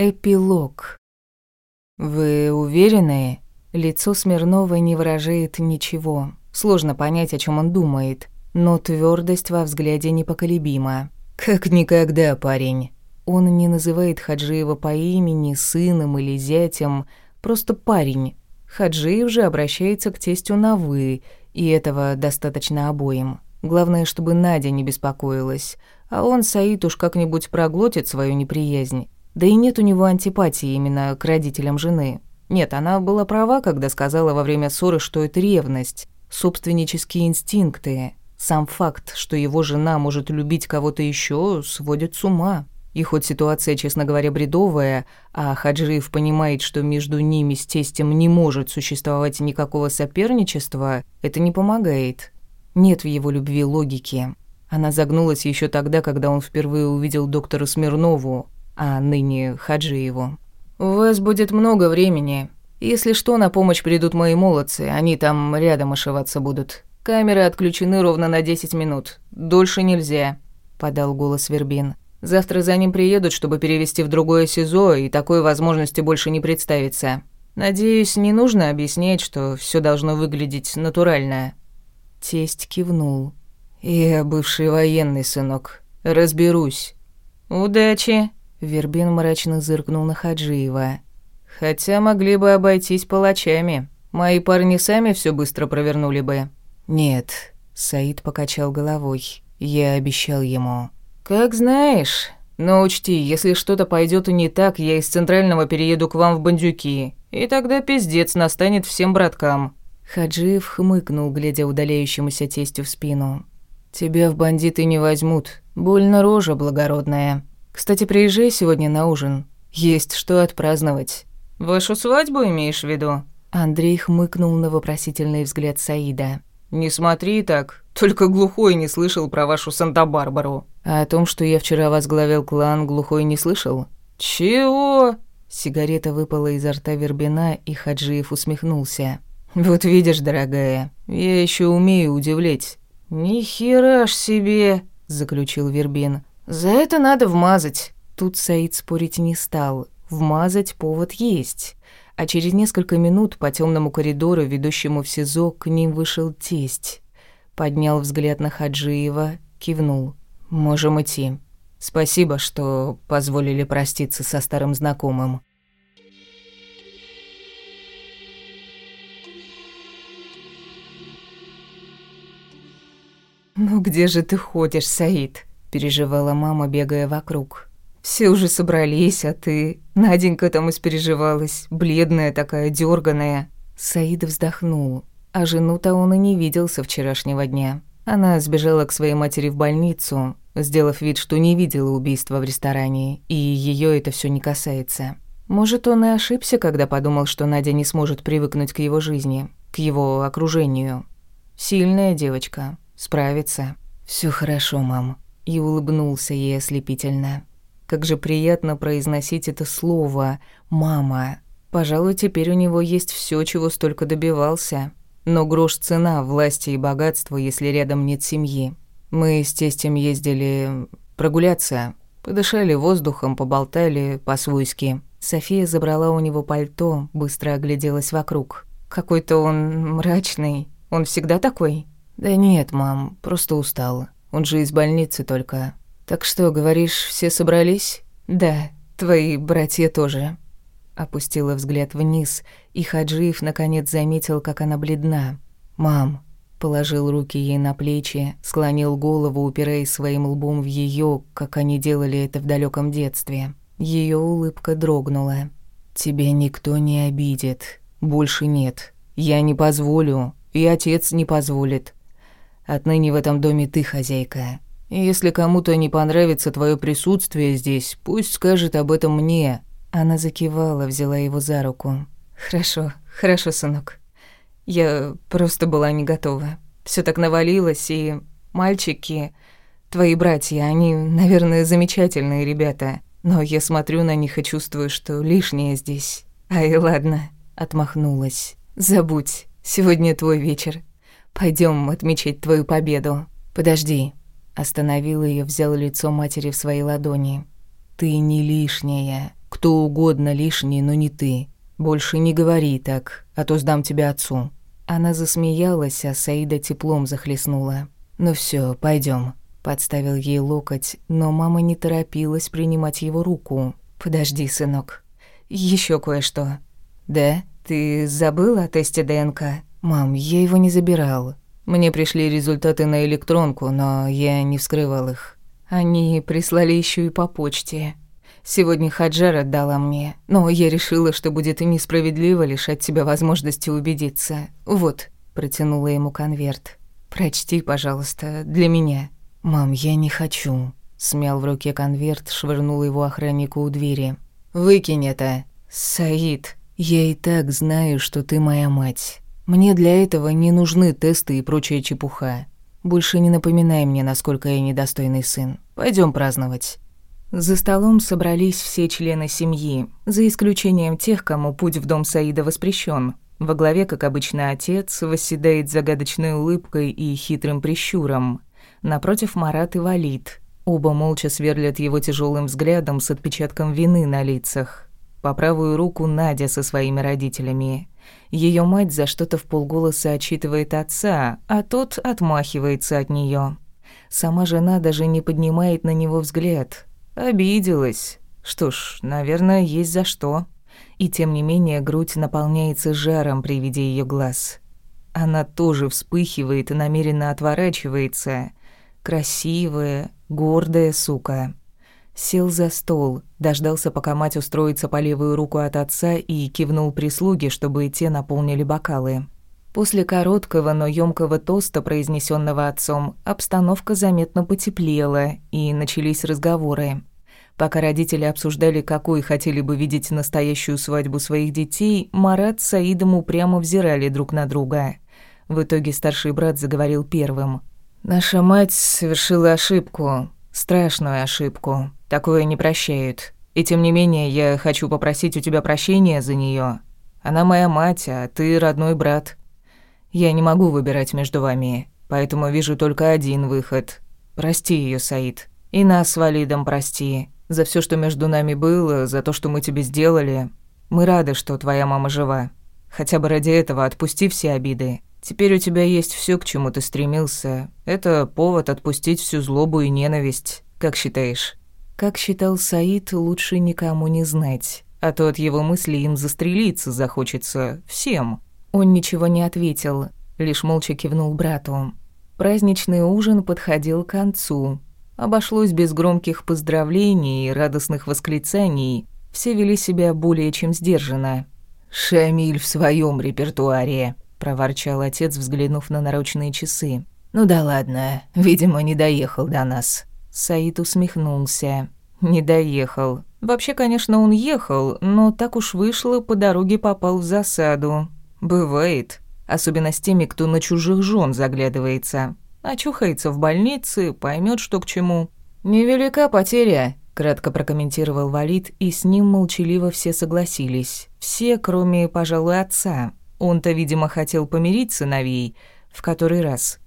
Эпилог. «Вы уверены?» Лицо Смирнова не выражает ничего. Сложно понять, о чем он думает, но твердость во взгляде непоколебима. «Как никогда, парень». Он не называет Хаджиева по имени, сыном или зятем, просто парень. Хаджиев же обращается к тестю на «вы», и этого достаточно обоим. Главное, чтобы Надя не беспокоилась, а он, Саид, уж как-нибудь проглотит свою неприязнь. Да и нет у него антипатии именно к родителям жены. Нет, она была права, когда сказала во время ссоры, что это ревность, собственнические инстинкты. Сам факт, что его жена может любить кого-то еще, сводит с ума. И хоть ситуация, честно говоря, бредовая, а Хаджиев понимает, что между ними с тестем не может существовать никакого соперничества, это не помогает. Нет в его любви логики. Она загнулась еще тогда, когда он впервые увидел доктора Смирнову, а ныне Хаджиеву. «У вас будет много времени. Если что, на помощь придут мои молодцы, они там рядом ошиваться будут. Камеры отключены ровно на 10 минут. Дольше нельзя», — подал голос Вербин. «Завтра за ним приедут, чтобы перевести в другое СИЗО, и такой возможности больше не представится. Надеюсь, не нужно объяснять, что все должно выглядеть натурально». Тесть кивнул. «Я бывший военный, сынок. Разберусь». «Удачи», Вербин мрачно зыркнул на Хаджиева. «Хотя могли бы обойтись палачами. Мои парни сами все быстро провернули бы». «Нет», — Саид покачал головой. «Я обещал ему». «Как знаешь. Но учти, если что-то пойдет не так, я из Центрального перееду к вам в Бандюки, и тогда пиздец настанет всем браткам». Хаджиев хмыкнул, глядя удаляющемуся тестю в спину. «Тебя в бандиты не возьмут. Больно рожа благородная». Кстати, приезжай сегодня на ужин. Есть что отпраздновать. Вашу свадьбу имеешь в виду? Андрей хмыкнул на вопросительный взгляд Саида. «Не смотри так. Только глухой не слышал про вашу Санта-Барбару». «А о том, что я вчера возглавил клан, глухой не слышал?» «Чего?» Сигарета выпала изо рта Вербина, и Хаджиев усмехнулся. «Вот видишь, дорогая, я еще умею удивлять». «Ни хера ж себе!» – заключил Вербин. «За это надо вмазать». Тут Саид спорить не стал. Вмазать повод есть. А через несколько минут по темному коридору, ведущему в СИЗО, к ним вышел тесть. Поднял взгляд на Хаджиева, кивнул. «Можем идти. Спасибо, что позволили проститься со старым знакомым». «Ну где же ты ходишь, Саид?» Переживала мама, бегая вокруг. Все уже собрались, а ты... Наденька там испереживалась, бледная такая, дерганая. Саид вздохнул. А жену-то он и не видел со вчерашнего дня. Она сбежала к своей матери в больницу, сделав вид, что не видела убийства в ресторане, и ее это все не касается. Может, он и ошибся, когда подумал, что Надя не сможет привыкнуть к его жизни, к его окружению. Сильная девочка, справится. Все хорошо, мам и улыбнулся ей ослепительно. Как же приятно произносить это слово «мама». Пожалуй, теперь у него есть все, чего столько добивался. Но грош цена власти и богатства, если рядом нет семьи. Мы с тестем ездили прогуляться, подышали воздухом, поболтали по-свойски. София забрала у него пальто, быстро огляделась вокруг. Какой-то он мрачный. Он всегда такой? Да нет, мам, просто устал. Он же из больницы только. Так что, говоришь, все собрались? Да, твои братья тоже. Опустила взгляд вниз, и Хаджиев наконец заметил, как она бледна. Мам, положил руки ей на плечи, склонил голову, упираясь своим лбом в ее, как они делали это в далеком детстве. Ее улыбка дрогнула. Тебя никто не обидит. Больше нет. Я не позволю, и отец не позволит. Отныне в этом доме ты хозяйка. И если кому-то не понравится твое присутствие здесь, пусть скажет об этом мне». Она закивала, взяла его за руку. «Хорошо, хорошо, сынок. Я просто была не готова. Все так навалилось, и мальчики, твои братья, они, наверное, замечательные ребята, но я смотрю на них и чувствую, что лишнее здесь. Ай, ладно, отмахнулась. Забудь, сегодня твой вечер. Пойдем отмечать твою победу. Подожди. Остановил ее, взял лицо матери в свои ладони. Ты не лишняя. Кто угодно лишний, но не ты. Больше не говори так, а то сдам тебя отцу». Она засмеялась, а Саида теплом захлестнула. «Ну все, пойдем. Подставил ей локоть, но мама не торопилась принимать его руку. «Подожди, сынок. Еще кое-что». «Да? Ты забыл о тесте ДНК?» «Мам, я его не забирал. Мне пришли результаты на электронку, но я не вскрывал их. Они прислали еще и по почте. Сегодня Хаджар отдала мне, но я решила, что будет несправедливо лишать тебя возможности убедиться. Вот, протянула ему конверт. Прочти, пожалуйста, для меня. Мам, я не хочу. Смял в руке конверт, швырнул его охраннику у двери. Выкинь это. Саид, я и так знаю, что ты моя мать. Мне для этого не нужны тесты и прочая чепуха. Больше не напоминай мне, насколько я недостойный сын. Пойдем праздновать. За столом собрались все члены семьи, за исключением тех, кому путь в дом Саида воспрещен. Во главе, как обычно, отец восседает загадочной улыбкой и хитрым прищуром. Напротив Марат и Валид. Оба молча сверлят его тяжелым взглядом с отпечатком вины на лицах. По правую руку Надя со своими родителями. Ее мать за что-то в полголоса отчитывает отца, а тот отмахивается от нее. Сама жена даже не поднимает на него взгляд, Обиделась. Что ж, наверное, есть за что. И тем не менее грудь наполняется жаром при виде ее глаз. Она тоже вспыхивает и намеренно отворачивается. Красивая, гордая сука. Сел за стол, дождался, пока мать устроится по левую руку от отца и кивнул прислуге, чтобы те наполнили бокалы. После короткого, но ёмкого тоста, произнесенного отцом, обстановка заметно потеплела, и начались разговоры. Пока родители обсуждали, какой хотели бы видеть настоящую свадьбу своих детей, Марат с Саидом упрямо взирали друг на друга. В итоге старший брат заговорил первым. «Наша мать совершила ошибку, страшную ошибку. Такое не прощают. И тем не менее, я хочу попросить у тебя прощения за нее. Она моя мать, а ты родной брат. Я не могу выбирать между вами, поэтому вижу только один выход. Прости ее, Саид. И нас с Валидом прости за все, что между нами было, за то, что мы тебе сделали. Мы рады, что твоя мама жива. Хотя бы ради этого отпусти все обиды. Теперь у тебя есть все, к чему ты стремился. Это повод отпустить всю злобу и ненависть. Как считаешь? Как считал Саид, лучше никому не знать, а то от его мысли им застрелиться захочется всем. Он ничего не ответил, лишь молча кивнул брату. Праздничный ужин подходил к концу, Обошлось без громких поздравлений и радостных восклицаний. Все вели себя более чем сдержанно. «Шамиль в своем репертуаре», — проворчал отец, взглянув на наручные часы. «Ну да ладно, видимо, не доехал до нас». Саид усмехнулся. «Не доехал. Вообще, конечно, он ехал, но так уж вышло, по дороге попал в засаду. Бывает. Особенно с теми, кто на чужих жен заглядывается. Очухается в больнице, поймет, что к чему. «Невелика потеря», — кратко прокомментировал Валид, и с ним молчаливо все согласились. Все, кроме, пожалуй, отца. Он-то, видимо, хотел помирить сыновей. В который раз.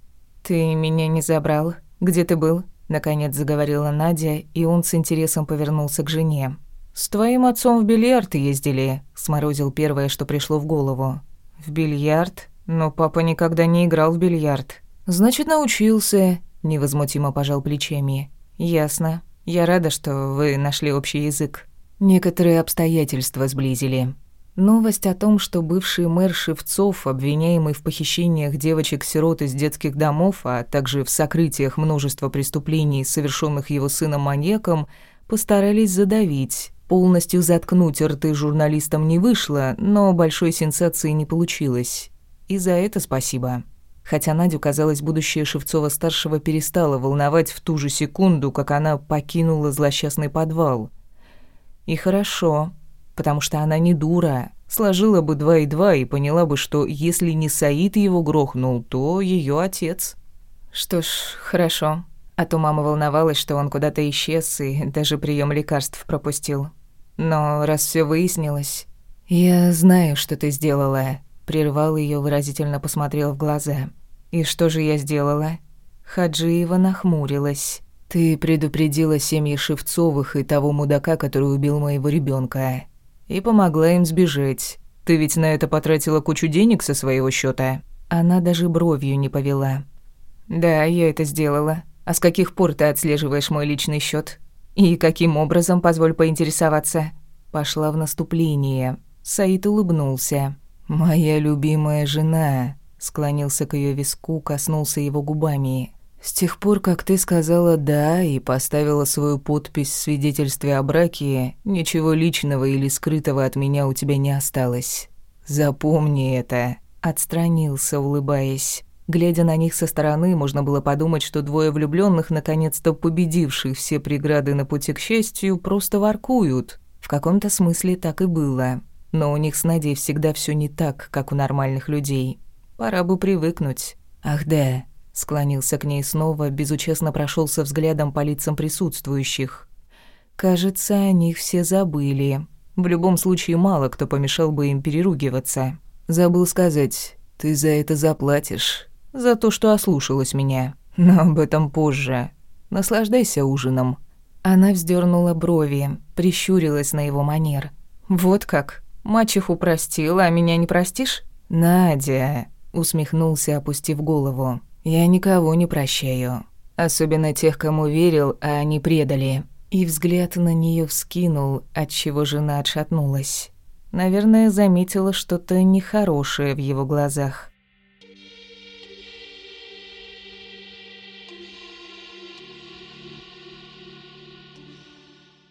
«Ты меня не забрал? Где ты был?» Наконец заговорила Надя, и он с интересом повернулся к жене. «С твоим отцом в бильярд ездили», — сморозил первое, что пришло в голову. «В бильярд? Но папа никогда не играл в бильярд. «Значит, научился», — невозмутимо пожал плечами. «Ясно. Я рада, что вы нашли общий язык. Некоторые обстоятельства сблизили». Новость о том, что бывший мэр Шевцов, обвиняемый в похищениях девочек-сирот из детских домов, а также в сокрытиях множества преступлений, совершенных его сыном-маньяком, постарались задавить. Полностью заткнуть рты журналистам не вышло, но большой сенсации не получилось. И за это спасибо. Хотя Надю, казалось, будущее Шевцова-старшего перестало волновать в ту же секунду, как она покинула злосчастный подвал. И хорошо, потому что она не дура. Сложила бы два и два и поняла бы, что если не Саид его грохнул, то ее отец. Что ж, хорошо. А то мама волновалась, что он куда-то исчез и даже прием лекарств пропустил. Но раз все выяснилось... «Я знаю, что ты сделала», Прервал ее, выразительно посмотрел в глаза. «И что же я сделала?» Хаджиева нахмурилась. Ты предупредила семьи Шевцовых и того мудака, который убил моего ребенка, и помогла им сбежать. Ты ведь на это потратила кучу денег со своего счета. Она даже бровью не повела. Да, я это сделала. А с каких пор ты отслеживаешь мой личный счет? И каким образом, позволь поинтересоваться? Пошла в наступление. Саид улыбнулся. Моя любимая жена, склонился к ее виску, коснулся его губами. С тех пор, как ты сказала «да» и поставила свою подпись в свидетельстве о браке, ничего личного или скрытого от меня у тебя не осталось. Запомни это. Отстранился, улыбаясь. Глядя на них со стороны, можно было подумать, что двое влюбленных, наконец-то победивших все преграды на пути к счастью, просто воркуют. В каком-то смысле так и было. Но у них с Надей всегда все не так, как у нормальных людей. Пора бы привыкнуть. Ах да, Склонился к ней снова, безучастно прошелся взглядом по лицам присутствующих. Кажется, о них все забыли. В любом случае, мало кто помешал бы им переругиваться. Забыл сказать, ты за это заплатишь. За то, что ослушалась меня. Но об этом позже. Наслаждайся ужином. Она вздернула брови, прищурилась на его манер. «Вот как? Мачеху простила, а меня не простишь?» «Надя», — усмехнулся, опустив голову. Я никого не прощаю, особенно тех, кому верил, а они предали. И взгляд на нее вскинул, отчего жена отшатнулась. Наверное, заметила что-то нехорошее в его глазах.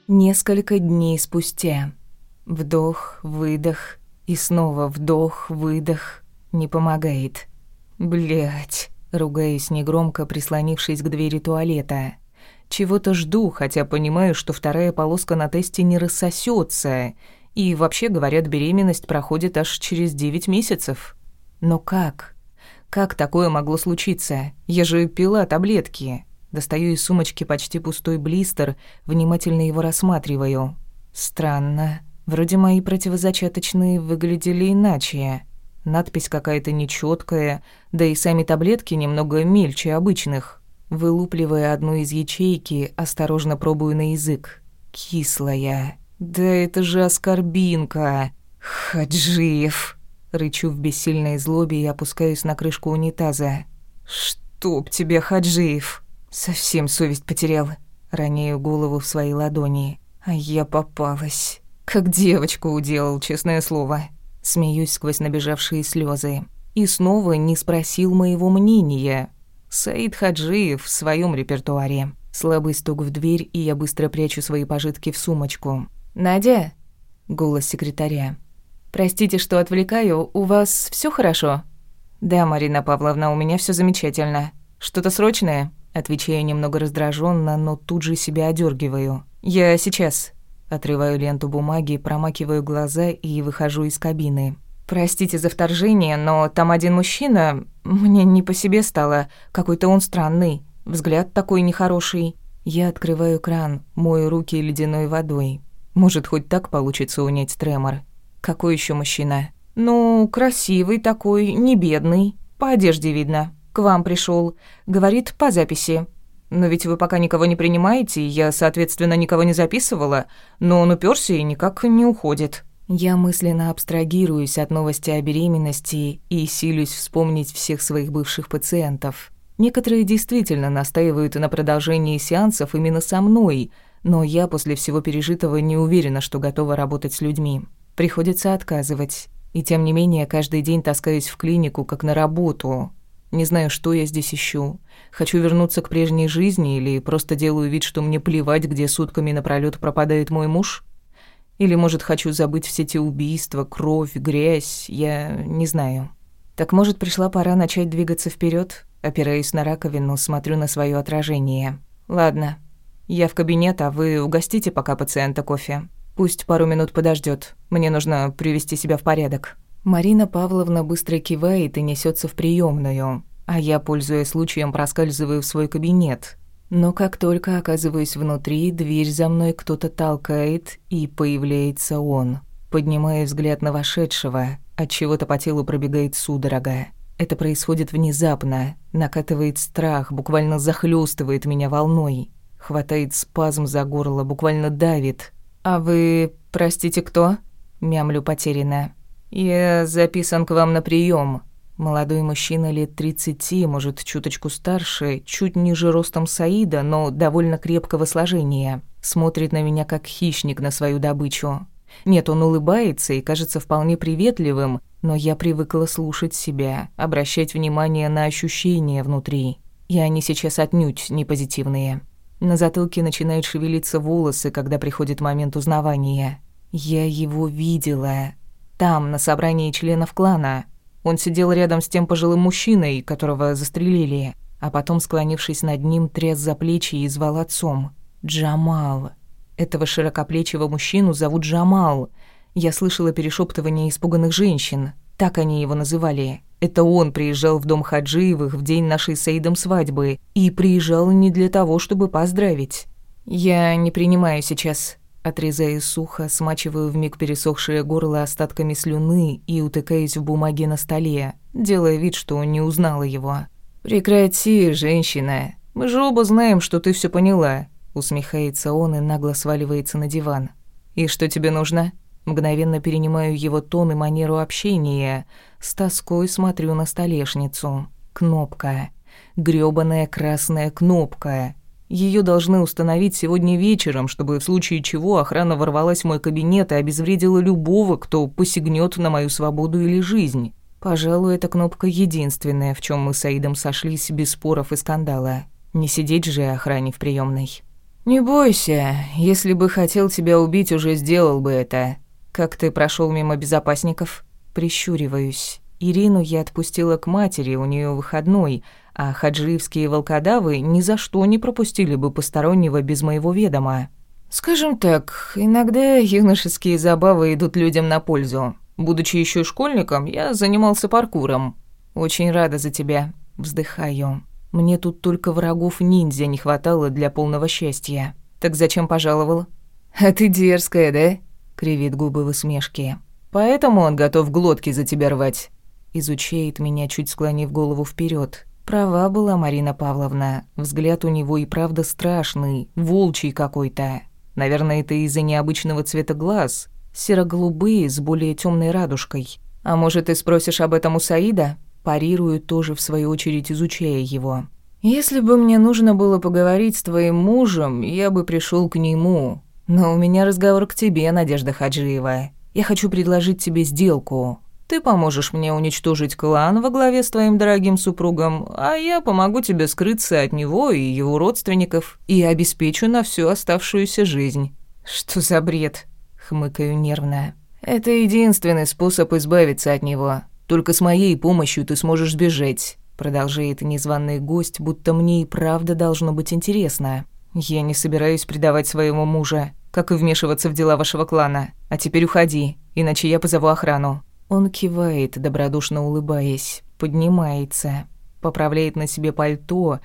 Несколько дней спустя. Вдох, выдох и снова вдох, выдох. Не помогает. Блять ругаясь негромко, прислонившись к двери туалета. Чего-то жду, хотя понимаю, что вторая полоска на тесте не рассосется. И вообще, говорят, беременность проходит аж через девять месяцев. Но как? Как такое могло случиться? Я же пила таблетки. Достаю из сумочки почти пустой блистер, внимательно его рассматриваю. Странно. Вроде мои противозачаточные выглядели иначе. Надпись какая-то нечеткая, да и сами таблетки немного мельче обычных. Вылупливая одну из ячейки, осторожно пробую на язык. Кислая. Да это же аскорбинка. Хаджиев. Рычу в бессильной злобе и опускаюсь на крышку унитаза. «Чтоб тебе, Хаджиев!» Совсем совесть потерял. Роняю голову в свои ладони. А я попалась. Как девочку уделал, честное слово. Смеюсь сквозь набежавшие слезы. И снова не спросил моего мнения. Саид Хаджиев в своем репертуаре. Слабый стук в дверь, и я быстро прячу свои пожитки в сумочку. «Надя?» — голос секретаря. «Простите, что отвлекаю. У вас все хорошо?» «Да, Марина Павловна, у меня все замечательно. Что-то срочное?» Отвечаю немного раздраженно, но тут же себя одергиваю. «Я сейчас». Отрываю ленту бумаги, промакиваю глаза и выхожу из кабины. «Простите за вторжение, но там один мужчина... Мне не по себе стало. Какой-то он странный. Взгляд такой нехороший. Я открываю кран, мою руки ледяной водой. Может, хоть так получится унять тремор. Какой еще мужчина? Ну, красивый такой, не бедный. По одежде видно. К вам пришел. Говорит, по записи. Но ведь вы пока никого не принимаете, я, соответственно, никого не записывала, но он уперся и никак не уходит. Я мысленно абстрагируюсь от новости о беременности и силюсь вспомнить всех своих бывших пациентов. Некоторые действительно настаивают на продолжении сеансов именно со мной, но я после всего пережитого не уверена, что готова работать с людьми. Приходится отказывать. И тем не менее, каждый день таскаюсь в клинику, как на работу. Не знаю, что я здесь ищу. Хочу вернуться к прежней жизни или просто делаю вид, что мне плевать, где сутками напролёт пропадает мой муж? Или, может, хочу забыть все те убийства, кровь, грязь, я не знаю. Так, может, пришла пора начать двигаться вперед? Опираюсь на раковину, смотрю на свое отражение. Ладно, я в кабинет, а вы угостите пока пациента кофе. Пусть пару минут подождет. Мне нужно привести себя в порядок. Марина Павловна быстро кивает и несется в приемную, а я, пользуясь случаем, проскальзываю в свой кабинет. Но как только оказываюсь внутри, дверь за мной кто-то толкает, и появляется он. Поднимая взгляд на вошедшего, от чего-то по телу пробегает судорога. Это происходит внезапно, накатывает страх, буквально захлестывает меня волной. Хватает спазм за горло, буквально давит. «А вы, простите, кто?» Мямлю потерянно. «Я записан к вам на прием. Молодой мужчина лет тридцати, может, чуточку старше, чуть ниже ростом Саида, но довольно крепкого сложения. Смотрит на меня как хищник на свою добычу. Нет, он улыбается и кажется вполне приветливым, но я привыкла слушать себя, обращать внимание на ощущения внутри. И они сейчас отнюдь не позитивные. На затылке начинают шевелиться волосы, когда приходит момент узнавания. Я его видела. Там, на собрании членов клана. Он сидел рядом с тем пожилым мужчиной, которого застрелили, а потом, склонившись над ним, тряс за плечи и звал отцом. «Джамал». Этого широкоплечего мужчину зовут Джамал. Я слышала перешептывание испуганных женщин. Так они его называли. Это он приезжал в дом Хаджиевых в день нашей с Саидом свадьбы. И приезжал не для того, чтобы поздравить. «Я не принимаю сейчас», Отрезая сухо, смачиваю вмиг пересохшее горло остатками слюны и утыкаясь в бумаге на столе, делая вид, что не узнала его. «Прекрати, женщина. Мы же оба знаем, что ты все поняла», — усмехается он и нагло сваливается на диван. «И что тебе нужно?» Мгновенно перенимаю его тон и манеру общения. С тоской смотрю на столешницу. Кнопка. грёбаная красная кнопка. Ее должны установить сегодня вечером, чтобы в случае чего охрана ворвалась в мой кабинет и обезвредила любого, кто посягнет на мою свободу или жизнь. Пожалуй, эта кнопка единственная, в чем мы с Аидом сошлись без споров и скандала. Не сидеть же охране в приемной. «Не бойся, если бы хотел тебя убить, уже сделал бы это. Как ты прошел мимо безопасников?» Прищуриваюсь. Ирину я отпустила к матери, у нее выходной — а хаджиевские волкодавы ни за что не пропустили бы постороннего без моего ведома. Скажем так, иногда юношеские забавы идут людям на пользу. Будучи еще школьником, я занимался паркуром. Очень рада за тебя. Вздыхаю. Мне тут только врагов ниндзя не хватало для полного счастья. Так зачем пожаловал? А ты дерзкая, да? Кривит губы в усмешке. Поэтому он готов глотки за тебя рвать. Изучает меня, чуть склонив голову вперед. Права была Марина Павловна. Взгляд у него и правда страшный, волчий какой-то. Наверное, это из-за необычного цвета глаз. Серо-голубые с более темной радужкой. А может, ты спросишь об этом у Саида? Парирую тоже в свою очередь, изучая его. Если бы мне нужно было поговорить с твоим мужем, я бы пришел к нему. Но у меня разговор к тебе, Надежда Хаджиева. Я хочу предложить тебе сделку. Ты поможешь мне уничтожить клан во главе с твоим дорогим супругом, а я помогу тебе скрыться от него и его родственников и обеспечу на всю оставшуюся жизнь». «Что за бред?» — хмыкаю нервно. «Это единственный способ избавиться от него. Только с моей помощью ты сможешь сбежать», — продолжает незваный гость, будто мне и правда должно быть интересно. «Я не собираюсь предавать своего мужа, как и вмешиваться в дела вашего клана. А теперь уходи, иначе я позову охрану». Он кивает, добродушно улыбаясь, поднимается, поправляет на себе пальто,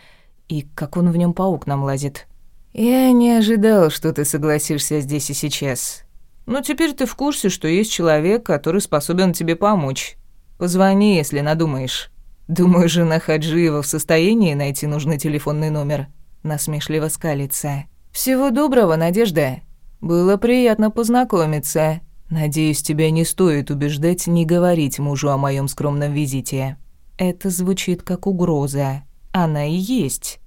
и как он в нем по окнам лазит. «Я не ожидал, что ты согласишься здесь и сейчас. Но теперь ты в курсе, что есть человек, который способен тебе помочь. Позвони, если надумаешь. Думаю, жена Хаджиева в состоянии найти нужный телефонный номер». Насмешливо скалится. «Всего доброго, Надежда. Было приятно познакомиться». Надеюсь, тебя не стоит убеждать не говорить мужу о моем скромном визите. Это звучит как угроза. Она и есть.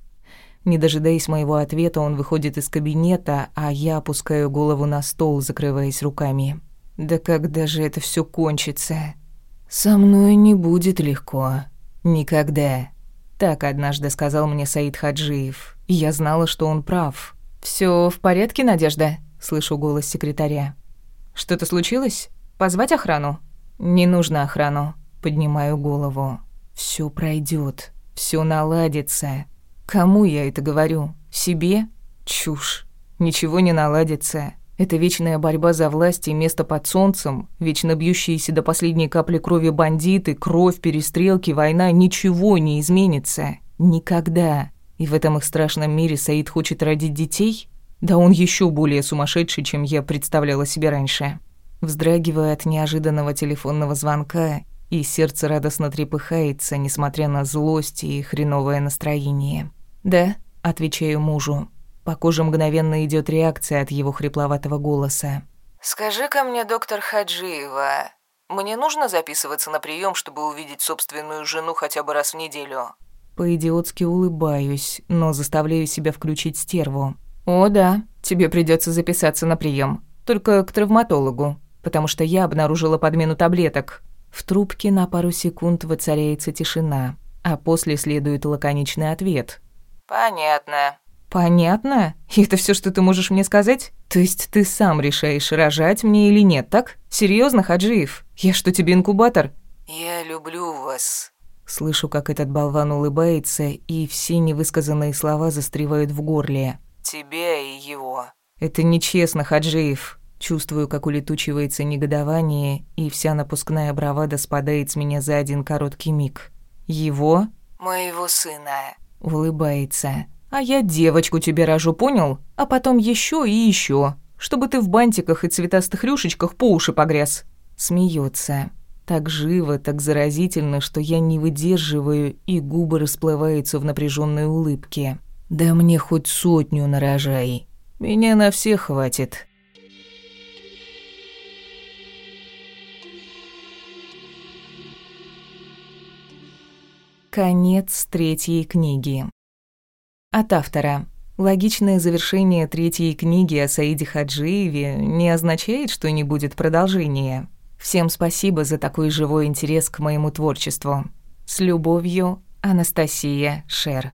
Не дожидаясь моего ответа, он выходит из кабинета, а я опускаю голову на стол, закрываясь руками. Да когда же это все кончится? Со мной не будет легко. Никогда. Так однажды сказал мне Саид Хаджиев. Я знала, что он прав. Все в порядке, Надежда?» Слышу голос секретаря. Что-то случилось? Позвать охрану? Не нужно охрану. Поднимаю голову. Все пройдет, все наладится. Кому я это говорю? Себе? Чушь. Ничего не наладится. Это вечная борьба за власть и место под солнцем, вечно бьющиеся до последней капли крови бандиты, кровь, перестрелки, война, ничего не изменится. Никогда. И в этом их страшном мире Саид хочет родить детей? Да он еще более сумасшедший, чем я представляла себе раньше. Вздрагиваю от неожиданного телефонного звонка, и сердце радостно трепыхается, несмотря на злость и хреновое настроение. «Да», — отвечаю мужу. По коже мгновенно идет реакция от его хрипловатого голоса. «Скажи-ка мне, доктор Хаджиева, мне нужно записываться на прием, чтобы увидеть собственную жену хотя бы раз в неделю?» По-идиотски улыбаюсь, но заставляю себя включить стерву. «О да, тебе придется записаться на прием, только к травматологу, потому что я обнаружила подмену таблеток». В трубке на пару секунд воцаряется тишина, а после следует лаконичный ответ. «Понятно». «Понятно? И это все, что ты можешь мне сказать? То есть ты сам решаешь, рожать мне или нет, так? Серьезно, Хаджиев? Я что, тебе инкубатор?» «Я люблю вас», Слышу, как этот болван улыбается, и все невысказанные слова застревают в горле. «Тебя и его». «Это нечестно, Хаджиев». Чувствую, как улетучивается негодование, и вся напускная бравада спадает с меня за один короткий миг. «Его?» «Моего сына». Улыбается. «А я девочку тебе рожу, понял? А потом еще и еще, чтобы ты в бантиках и цветастых рюшечках по уши погряз». Смеется. Так живо, так заразительно, что я не выдерживаю, и губы расплываются в напряженной улыбке. «Да мне хоть сотню нарожай. Меня на всех хватит». Конец третьей книги. От автора. Логичное завершение третьей книги о Саиде Хаджиеве не означает, что не будет продолжения. Всем спасибо за такой живой интерес к моему творчеству. С любовью, Анастасия Шер.